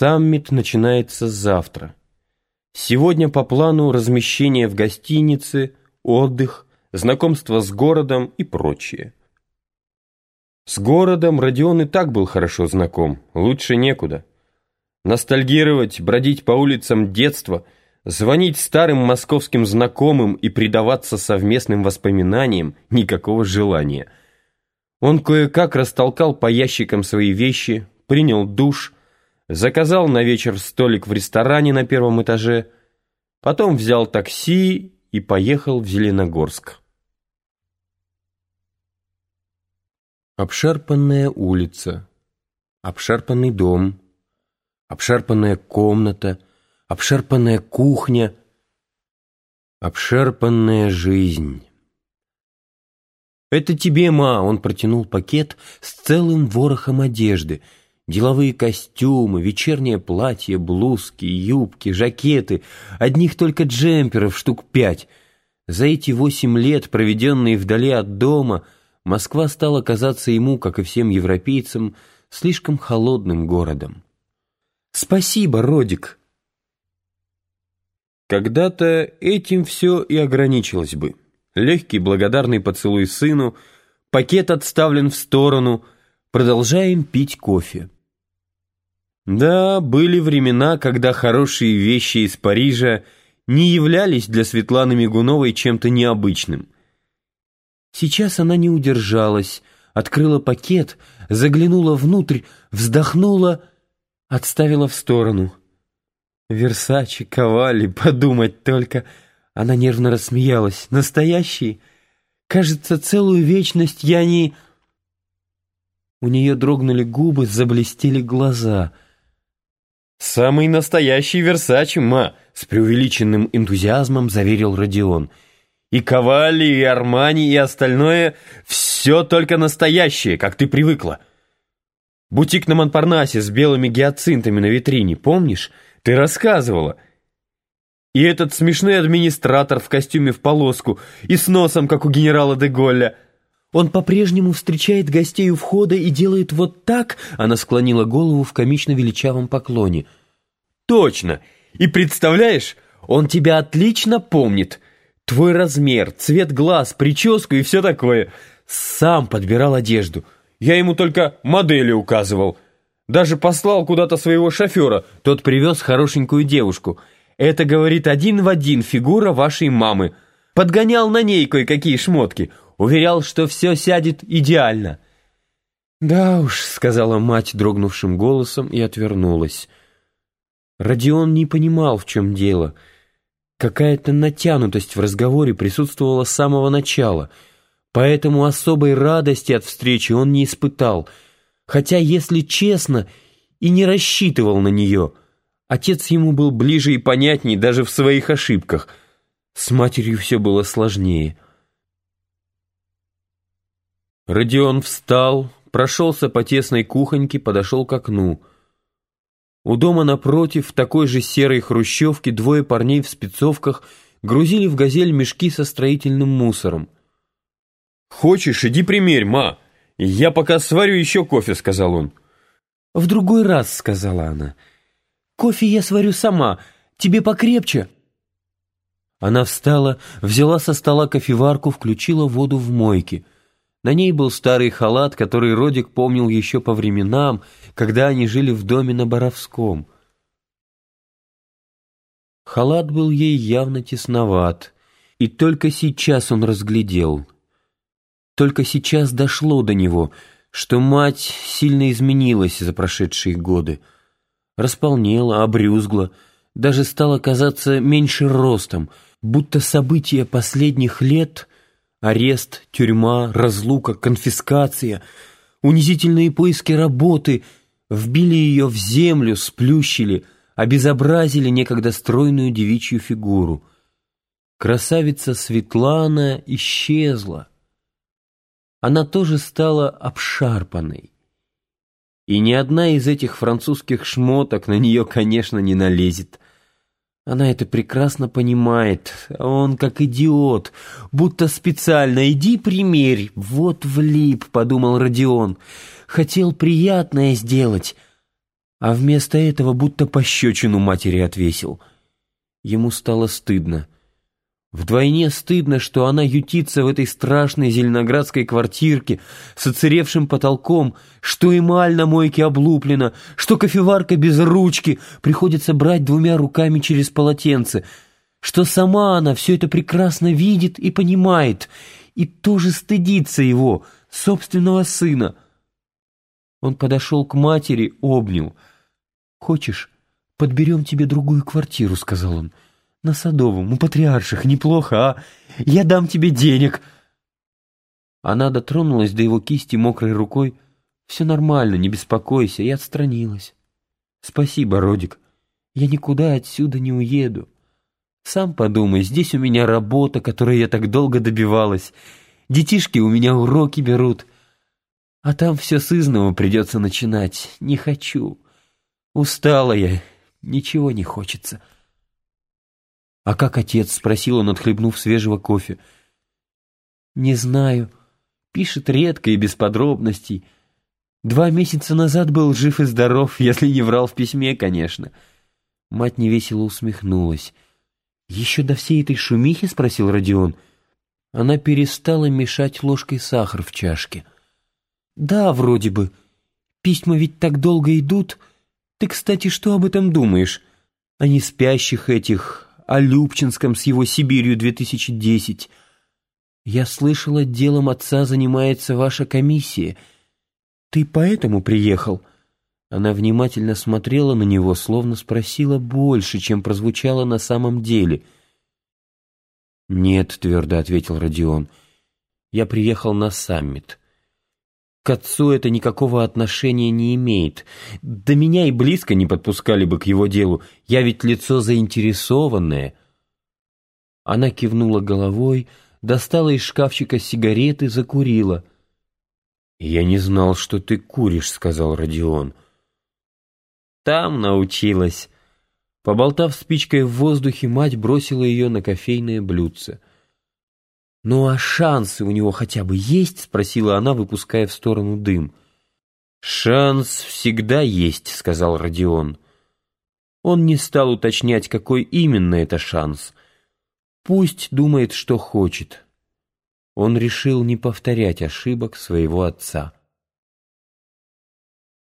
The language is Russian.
Саммит начинается завтра. Сегодня по плану размещение в гостинице, отдых, знакомство с городом и прочее. С городом Родион и так был хорошо знаком, лучше некуда. Ностальгировать, бродить по улицам детства, звонить старым московским знакомым и предаваться совместным воспоминаниям никакого желания. Он кое-как растолкал по ящикам свои вещи, принял душ, заказал на вечер столик в ресторане на первом этаже, потом взял такси и поехал в Зеленогорск. Обшарпанная улица, обшарпанный дом, обшарпанная комната, обшарпанная кухня, обшарпанная жизнь. «Это тебе, ма!» — он протянул пакет с целым ворохом одежды — Деловые костюмы, вечернее платье, блузки, юбки, жакеты, одних только джемперов штук пять. За эти восемь лет, проведенные вдали от дома, Москва стала казаться ему, как и всем европейцам, слишком холодным городом. «Спасибо, Родик!» Когда-то этим все и ограничилось бы. Легкий благодарный поцелуй сыну, пакет отставлен в сторону, продолжаем пить кофе. Да, были времена, когда хорошие вещи из Парижа не являлись для Светланы Мигуновой чем-то необычным. Сейчас она не удержалась, открыла пакет, заглянула внутрь, вздохнула, отставила в сторону. Версачи, Ковали, подумать только. Она нервно рассмеялась. Настоящие? Кажется, целую вечность я не... У нее дрогнули губы, заблестели глаза — «Самый настоящий Версачи, ма!» — с преувеличенным энтузиазмом заверил Родион. «И Ковали, и Армани, и остальное — все только настоящее, как ты привыкла. Бутик на Монпарнасе с белыми гиацинтами на витрине, помнишь? Ты рассказывала. И этот смешной администратор в костюме в полоску и с носом, как у генерала де Голля — он по-прежнему встречает гостей у входа и делает вот так, она склонила голову в комично-величавом поклоне. Точно! И представляешь, он тебя отлично помнит. Твой размер, цвет глаз, прическу и все такое. Сам подбирал одежду. Я ему только модели указывал. Даже послал куда-то своего шофера, тот привез хорошенькую девушку. Это, говорит, один в один фигура вашей мамы. Подгонял на ней кое-какие шмотки. Уверял, что все сядет идеально. «Да уж», — сказала мать дрогнувшим голосом и отвернулась. Родион не понимал, в чем дело. Какая-то натянутость в разговоре присутствовала с самого начала, поэтому особой радости от встречи он не испытал, хотя, если честно, и не рассчитывал на нее. Отец ему был ближе и понятней даже в своих ошибках. С матерью все было сложнее — Родион встал, прошелся по тесной кухоньке, подошел к окну. У дома напротив, в такой же серой хрущевке, двое парней в спецовках грузили в газель мешки со строительным мусором. «Хочешь, иди примерь, ма! Я пока сварю еще кофе», — сказал он. «В другой раз», — сказала она. «Кофе я сварю сама, тебе покрепче». Она встала, взяла со стола кофеварку, включила воду в мойке — на ней был старый халат, который Родик помнил еще по временам, когда они жили в доме на Боровском. Халат был ей явно тесноват, и только сейчас он разглядел. Только сейчас дошло до него, что мать сильно изменилась за прошедшие годы. Располнела, обрюзгла, даже стала казаться меньше ростом, будто события последних лет — Арест, тюрьма, разлука, конфискация, унизительные поиски работы вбили ее в землю, сплющили, обезобразили некогда стройную девичью фигуру. Красавица Светлана исчезла. Она тоже стала обшарпанной. И ни одна из этих французских шмоток на нее, конечно, не налезет — она это прекрасно понимает. Он как идиот, будто специально. «Иди примерь». «Вот влип», — подумал Родион. «Хотел приятное сделать». а вместо этого будто пощечину матери отвесил. Ему стало стыдно. Вдвойне стыдно, что она ютится в этой страшной зеленоградской квартирке с оцаревшим потолком, что эмаль на мойке облуплена, что кофеварка без ручки, приходится брать двумя руками через полотенце, что сама она все это прекрасно видит и понимает, и тоже стыдится его, собственного сына. Он подошел к матери, обнял. «Хочешь, подберем тебе другую квартиру», — сказал он. На Садовом, у патриарших, неплохо, а? Я дам тебе денег!» Она дотронулась до его кисти мокрой рукой. «Все нормально, не беспокойся», и отстранилась. «Спасибо, Родик. Я никуда отсюда не уеду. Сам подумай, здесь у меня работа, которой я так долго добивалась. Детишки у меня уроки берут. А там все с придется начинать. Не хочу. Устала я, ничего не хочется». «А как отец?» — спросил он, отхлебнув свежего кофе. «Не знаю. Пишет редко и без подробностей. Два месяца назад был жив и здоров, если не врал в письме, конечно». Мать невесело усмехнулась. «Еще до всей этой шумихи?» — спросил Родион. Она перестала мешать ложкой сахар в чашке. «Да, вроде бы. Письма ведь так долго идут. Ты, кстати, что об этом думаешь? О неспящих этих, о Любчинском с его Сибирью 2010. Я слышала, делом отца занимается ваша комиссия. Ты поэтому приехал?» Она внимательно смотрела на него, словно спросила больше, чем прозвучало на самом деле. «Нет», — твердо ответил Родион, — «я приехал на саммит. К отцу это никакого отношения не имеет. Да меня и близко не подпускали бы к его делу. Я ведь лицо заинтересованное. Она кивнула головой, достала из шкафчика сигареты, закурила. «Я не знал, что ты куришь», — сказал Родион. «Там научилась». Поболтав спичкой в воздухе, мать бросила ее на кофейное блюдце. «Ну а шансы у него хотя бы есть?» — спросила она, выпуская в сторону дым. «Шанс всегда есть», — сказал Родион. Он не стал уточнять, какой именно это шанс. Пусть думает, что хочет. Он решил не повторять ошибок своего отца.